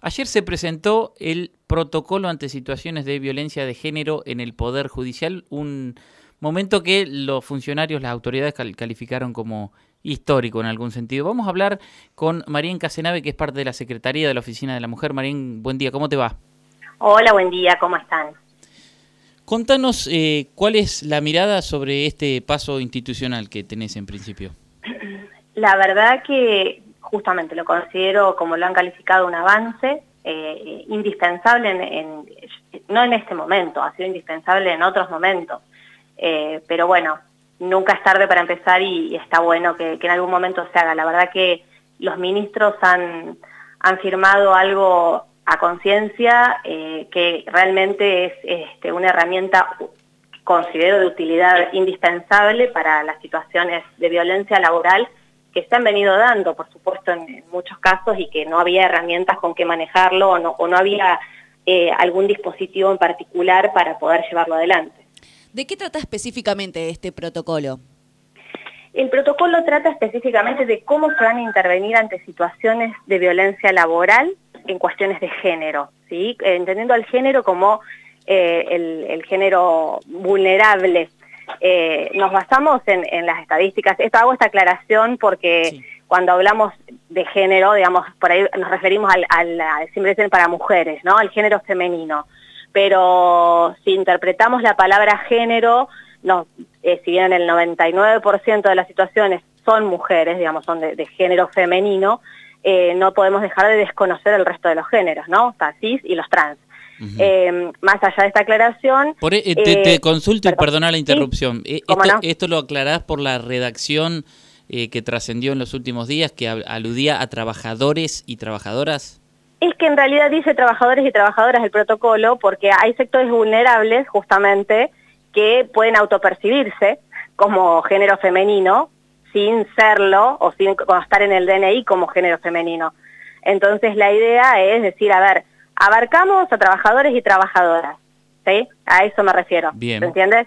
Ayer se presentó el protocolo ante situaciones de violencia de género en el Poder Judicial, un momento que los funcionarios, las autoridades calificaron como histórico en algún sentido. Vamos a hablar con Marín Casenave, que es parte de la Secretaría de la Oficina de la Mujer. Marín, buen día, ¿cómo te va? Hola, buen día, ¿cómo están? Contanos eh, cuál es la mirada sobre este paso institucional que tenés en principio. La verdad que justamente lo considero, como lo han calificado, un avance eh, indispensable, en, no en este momento, ha sido indispensable en otros momentos. Eh, pero bueno, nunca es tarde para empezar y, está bueno que, en algún momento se haga. La verdad que los ministros han, han firmado algo a conciencia eh, que realmente es este, una herramienta considero de utilidad indispensable para las situaciones de violencia laboral que se han venido dando, por supuesto, en, muchos casos y que no había herramientas con que manejarlo o no, o no había eh, algún dispositivo en particular para poder llevarlo adelante. ¿De qué trata específicamente este protocolo? El protocolo trata específicamente de cómo se van a intervenir ante situaciones de violencia laboral en cuestiones de género, ¿sí? entendiendo al género como eh, el, género vulnerable eh, nos basamos en, las estadísticas. Esto hago esta aclaración porque cuando hablamos de género, digamos, por ahí nos referimos al, al, siempre para mujeres, ¿no? Al género femenino. Pero si interpretamos la palabra género, no, eh, si bien el 99% de las situaciones son mujeres, digamos, son de, género femenino, eh, no podemos dejar de desconocer el resto de los géneros, ¿no? O cis y los trans. Eh, más allá de esta aclaración... E, te, eh, consulto y perdona la interrupción. Eh, esto, lo aclarás por la redacción que trascendió en los últimos días, que aludía a trabajadores y trabajadoras. Es que en realidad dice trabajadores y trabajadoras el protocolo porque hay sectores vulnerables justamente que pueden autopercibirse como género femenino sin serlo o sin estar en el DNI como género femenino. Entonces la idea es decir, a ver, abarcamos a trabajadores y trabajadoras, ¿sí? A eso me refiero, Bien. entiendes?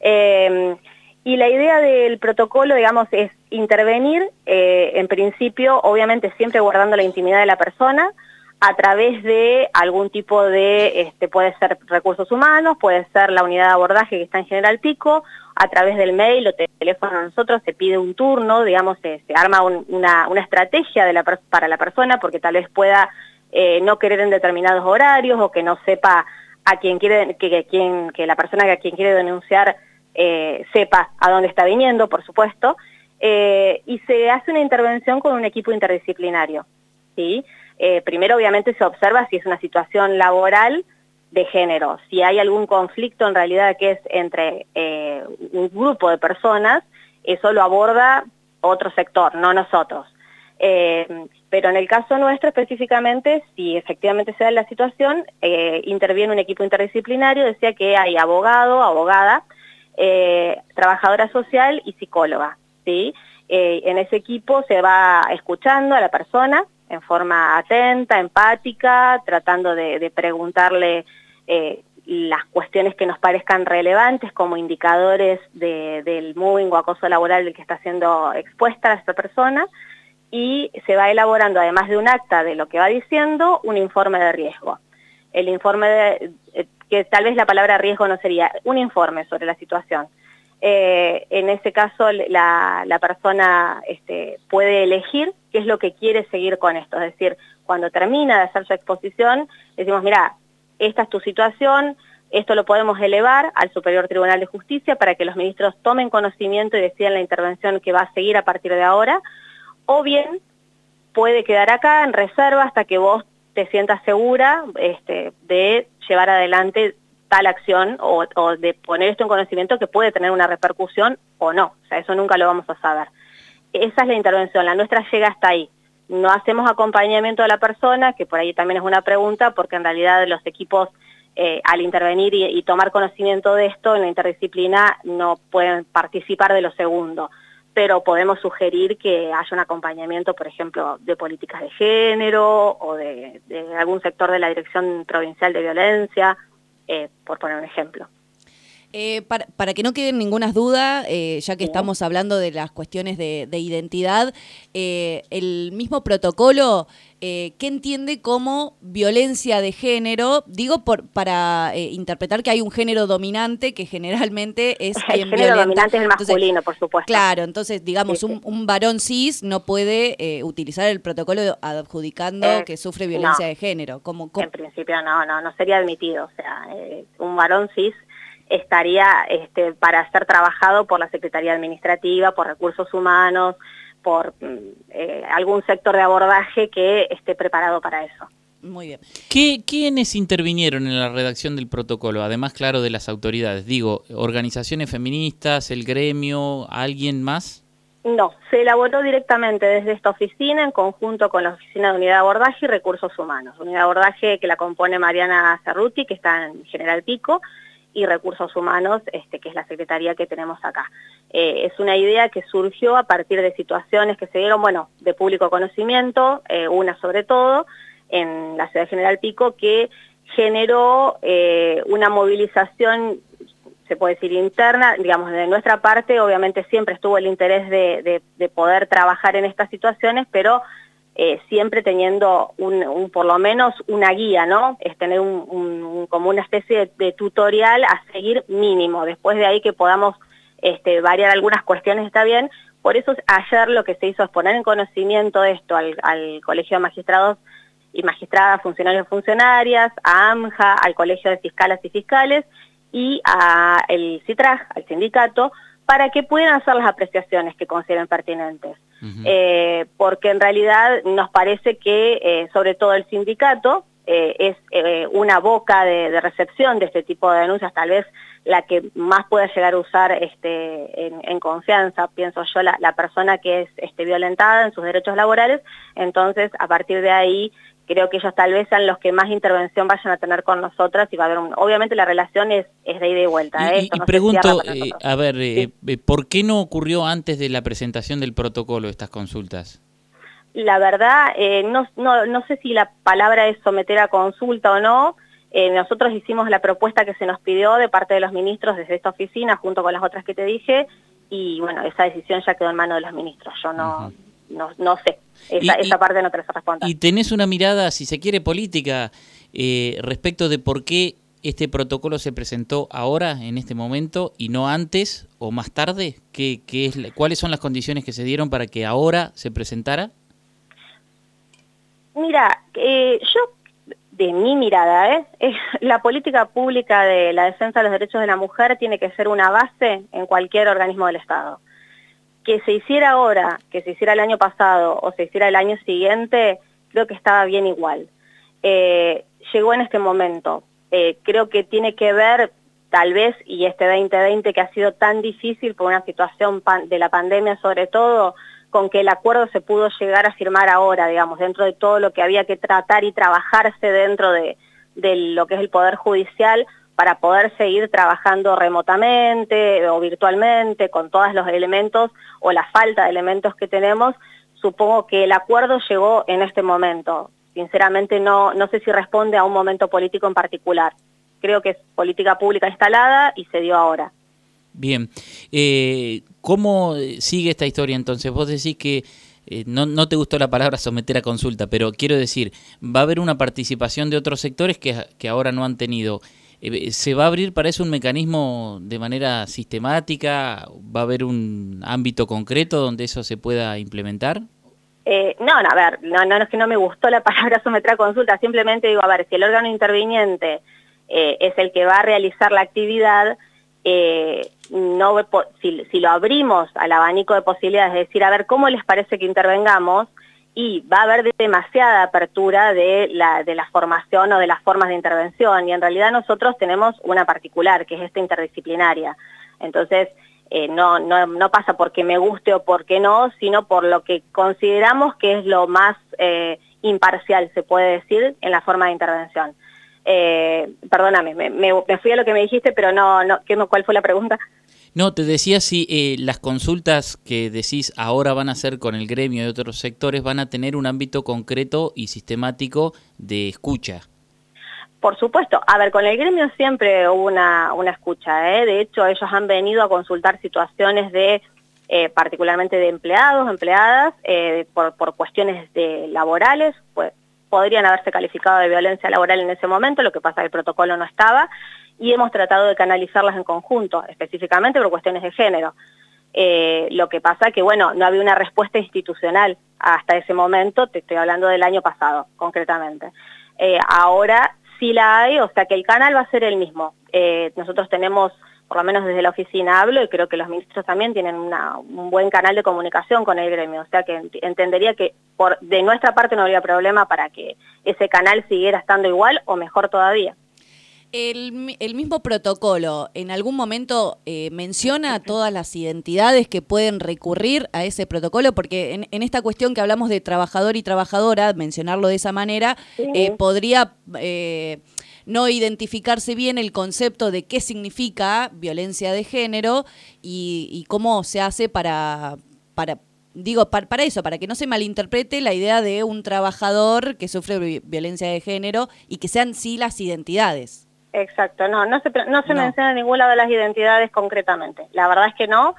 Eh, y la idea del protocolo, digamos, es intervenir, eh, en principio, obviamente siempre guardando la intimidad de la persona, a través de algún tipo de, este, puede ser recursos humanos, puede ser la unidad de abordaje que está en General Pico, a través del mail o teléfono a nosotros se pide un turno, digamos, se, arma una, una, estrategia de la, para la persona porque tal vez pueda eh, no querer en determinados horarios o que no sepa a quien quiere, que, que la persona a quien quiere denunciar eh, sepa a dónde está viniendo, por supuesto, eh, y se hace una intervención con un equipo interdisciplinario. ¿sí? primero, obviamente, se observa si es una situación laboral de género, si hay algún conflicto en realidad que es entre un grupo de personas, eso lo aborda otro sector, no nosotros. Eh, pero en el caso nuestro específicamente, si efectivamente se da la situación, eh, interviene un equipo interdisciplinario, decía que hay abogado, abogada, eh, trabajadora social y psicóloga. ¿sí? en ese equipo se va escuchando a la persona en forma atenta, empática, tratando de, preguntarle las cuestiones que nos parezcan relevantes como indicadores del moving o acoso laboral del que está siendo expuesta esta persona, y se va elaborando, además de un acta de lo que va diciendo, un informe de riesgo. El informe de, eh, que tal vez la palabra riesgo no sería, un informe sobre la situación. Eh, en ese caso la, persona este, puede elegir qué es lo que quiere seguir con esto, es decir, cuando termina de hacer su exposición, decimos, mira, esta es tu situación, esto lo podemos elevar al Superior Tribunal de Justicia para que los ministros tomen conocimiento y decidan la intervención que va a seguir a partir de ahora, o bien puede quedar acá en reserva hasta que vos te sientas segura este, de llevar adelante tal acción o, de poner esto en conocimiento que puede tener una repercusión o no. O sea, eso nunca lo vamos a saber. Esa es la intervención, la nuestra llega hasta ahí. No hacemos acompañamiento a la persona, que por ahí también es una pregunta, porque en realidad los equipos eh, al intervenir y, y, tomar conocimiento de esto en la interdisciplina no pueden participar de lo segundo pero podemos sugerir que haya un acompañamiento, por ejemplo, de políticas de género o de, algún sector de la Dirección Provincial de Violencia, eh, por poner un ejemplo. Eh, para, para, que no queden ninguna duda, eh, ya que estamos hablando de las cuestiones de, de identidad, eh, el mismo protocolo, ¿qué entiende como violencia de género? Digo por, para interpretar que hay un género dominante que generalmente es El género dominante es el masculino, por supuesto. Claro, entonces, digamos, un, un, varón cis no puede utilizar el protocolo adjudicando que sufre violencia de género. Como, En principio no, no, no sería admitido. O sea, un varón cis estaría este, para ser trabajado por la Secretaría Administrativa, por Recursos Humanos, por mm, eh, algún sector de abordaje que esté preparado para eso. Muy bien. ¿Qué, ¿Quiénes intervinieron en la redacción del protocolo? Además, claro, de las autoridades. Digo, organizaciones feministas, el gremio, ¿alguien más? No, se elaboró directamente desde esta oficina en conjunto con la Oficina de Unidad de Abordaje y Recursos Humanos. Unidad de Abordaje que la compone Mariana Cerruti, que está en General Pico, y Recursos Humanos, este, que es la secretaría que tenemos acá. Eh, es una idea que surgió a partir de situaciones que se dieron, bueno, de público conocimiento, eh, una sobre todo, en la ciudad de General Pico, que generó eh, una movilización, se puede decir interna, digamos, de nuestra parte, obviamente siempre estuvo el interés de, de poder trabajar en estas situaciones, pero eh, siempre teniendo un, por lo menos una guía, ¿no? Es tener un, como una especie de, tutorial a seguir mínimo. Después de ahí que podamos este, variar algunas cuestiones está bien. Por eso ayer lo que se hizo es poner en conocimiento esto al, Colegio de Magistrados y Magistradas, Funcionarios y Funcionarias, a AMJA, al Colegio de Fiscales y Fiscales y al CITRAG, al sindicato, para que puedan hacer las apreciaciones que consideren pertinentes. Eh, porque en realidad nos parece que, eh, sobre todo el sindicato, eh, es una boca de, recepción de este tipo de denuncias, tal vez la que más pueda llegar a usar este, en, confianza, pienso yo, la, la, persona que es este, violentada en sus derechos laborales, entonces a partir de ahí creo que ellos tal vez sean los que más intervención vayan a tener con nosotras y va a haber un, obviamente la relación es, es de ida y vuelta. Y, ¿eh? pregunto, eh, a ver, eh, ¿por qué no ocurrió antes de la presentación del protocolo estas consultas? La verdad, no, no, no sé si la palabra es someter a consulta o no, nosotros hicimos la propuesta que se nos pidió de parte de los ministros desde esta oficina, junto con las otras que te dije, y bueno, esa decisión ya quedó en manos de los ministros. Yo no, no, no sé, esa, parte no te la respondo. ¿Y tenés una mirada, si se quiere, política eh, respecto de por qué este protocolo se presentó ahora, en este momento, y no antes o más tarde? ¿Qué, qué es, ¿Cuáles son las condiciones que se dieron para que ahora se presentara? Mira, eh, yo, de mi mirada, ¿eh? la política pública de la defensa de los derechos de la mujer tiene que ser una base en cualquier organismo del Estado que se hiciera ahora, que se hiciera el año pasado o se hiciera el año siguiente, creo que estaba bien igual. Eh, llegó en este momento. Eh, creo que tiene que ver, tal vez, y este 2020 que ha sido tan difícil por una situación de la pandemia sobre todo, con que el acuerdo se pudo llegar a firmar ahora, digamos, dentro de todo lo que había que tratar y trabajarse dentro de, de lo que es el Poder Judicial, para poder seguir trabajando remotamente o virtualmente con todos los elementos o la falta de elementos que tenemos, supongo que el acuerdo llegó en este momento. Sinceramente no, no sé si responde a un momento político en particular. Creo que es política pública instalada y se dio ahora. Bien. Eh, ¿Cómo sigue esta historia entonces? Vos decís que eh, no, no, te gustó la palabra someter a consulta, pero quiero decir, va a haber una participación de otros sectores que, que ahora no han tenido. Eh, ¿Se va a abrir para eso un mecanismo de manera sistemática? ¿Va a haber un ámbito concreto donde eso se pueda implementar? Eh, no, no, a ver, no, no, es que no me gustó la palabra someter a consulta, simplemente digo, a ver, si el órgano interviniente eh, es el que va a realizar la actividad, no, si, si lo abrimos al abanico de posibilidades, es decir, a ver, ¿cómo les parece que intervengamos? Y va a haber demasiada apertura de la, de la formación o de las formas de intervención y en realidad nosotros tenemos una particular que es esta interdisciplinaria. Entonces, eh, no, no, no pasa porque me guste o porque no, sino por lo que consideramos que es lo más eh, imparcial, se puede decir, en la forma de intervención. Eh, perdóname, me, me, fui a lo que me dijiste, pero no, no, ¿cuál fue la pregunta? No, te decía si eh, las consultas que decís ahora van a ser con el gremio de otros sectores van a tener un ámbito concreto y sistemático de escucha. Por supuesto. A ver, con el gremio siempre hubo una, una escucha. ¿eh? De hecho, ellos han venido a consultar situaciones de, eh, particularmente de empleados, empleadas, eh, por, por cuestiones de laborales, pues podrían haberse calificado de violencia laboral en ese momento, lo que pasa es que el protocolo no estaba, y hemos tratado de canalizarlas en conjunto, específicamente por cuestiones de género. Eh, lo que pasa que, bueno, no había una respuesta institucional hasta ese momento, te estoy hablando del año pasado, concretamente. Eh, ahora sí la hay, o sea que el canal va a ser el mismo. Eh, nosotros tenemos, por lo menos desde la oficina hablo, y creo que los ministros también tienen un buen canal de comunicación con el gremio, o sea que entendería que por, de nuestra parte no habría problema para que ese canal siguiera estando igual o mejor todavía. El, mismo protocolo en algún momento eh, menciona todas las identidades que pueden recurrir a ese protocolo, porque en, esta cuestión que hablamos de trabajador y trabajadora, mencionarlo de esa manera, eh, podría eh, no identificarse bien el concepto de qué significa violencia de género y, cómo se hace para, para digo, para, eso, para que no se malinterprete la idea de un trabajador que sufre violencia de género y que sean sí las identidades. Exacto, no, no se, no se menciona ninguna de las identidades concretamente. La verdad es que no.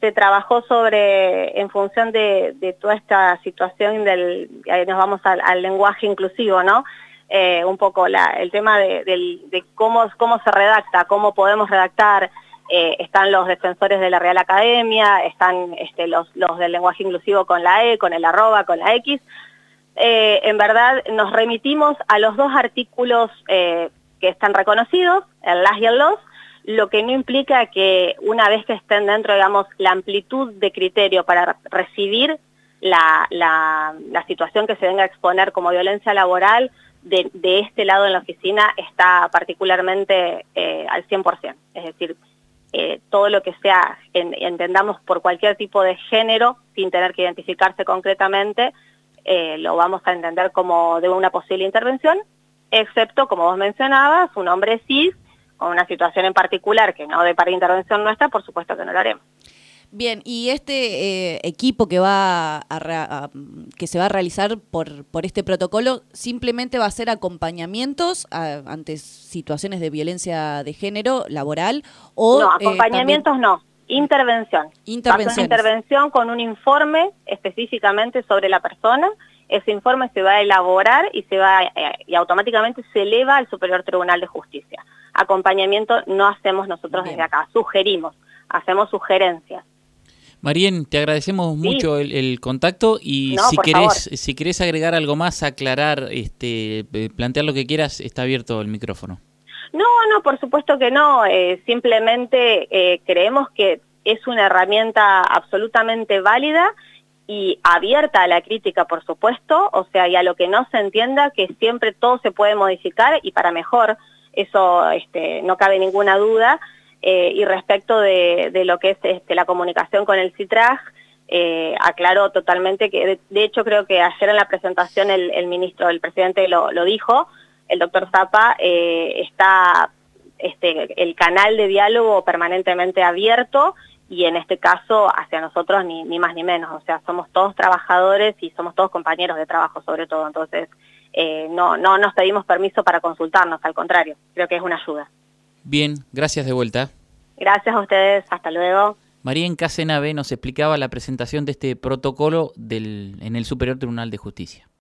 Se trabajó sobre, en función de, toda esta situación del, ahí nos vamos al, lenguaje inclusivo, ¿no? Eh, un poco la, el tema de, cómo, cómo se redacta, cómo podemos redactar, eh, están los defensores de la Real Academia, están este, los, los del lenguaje inclusivo con la E, con el arroba, con la X. Eh, en verdad nos remitimos a los dos artículos que están reconocidos, el las y el los, lo que no implica que una vez que estén dentro, digamos, la amplitud de criterio para recibir la, la, situación que se venga a exponer como violencia laboral de, de este lado en la oficina está particularmente eh, al 100%. Es decir, eh, todo lo que sea, entendamos por cualquier tipo de género, sin tener que identificarse concretamente, eh, lo vamos a entender como de una posible intervención excepto, como vos mencionabas, un hombre cis con una situación en particular que no de para intervención nuestra, por supuesto que no lo haremos. Bien, y este eh, equipo que va a, que se va a realizar por, por este protocolo simplemente va a hacer acompañamientos ante situaciones de violencia de género laboral o no eh, acompañamientos no intervención intervención con un informe específicamente sobre la persona ese informe se va a elaborar y, se va, eh, y automáticamente se eleva al Superior Tribunal de Justicia. Acompañamiento no hacemos nosotros desde acá, sugerimos, hacemos sugerencias. Marien, te agradecemos mucho el, contacto y si querés, si querés agregar algo más, aclarar, este, eh, plantear lo que quieras, está abierto el micrófono. No, no, por supuesto que no. Eh, simplemente creemos que es una herramienta absolutamente válida y abierta a la crítica, por supuesto, o sea, y a lo que no se entienda que siempre todo se puede modificar y para mejor, eso este, no cabe ninguna duda. Eh, y respecto de, lo que es este, la comunicación con el CITRAG, eh, aclaró totalmente que, de, hecho creo que ayer en la presentación el, ministro, el presidente lo, dijo, el doctor Zapa, eh, está este, el canal de diálogo permanentemente abierto y en este caso hacia nosotros ni, ni más ni menos, o sea, somos todos trabajadores y somos todos compañeros de trabajo sobre todo, entonces eh, no, no nos pedimos permiso para consultarnos, al contrario, creo que es una ayuda. Bien, gracias de vuelta. Gracias a ustedes, hasta luego. María Encasenave nos explicaba la presentación de este protocolo del, en el Superior Tribunal de Justicia.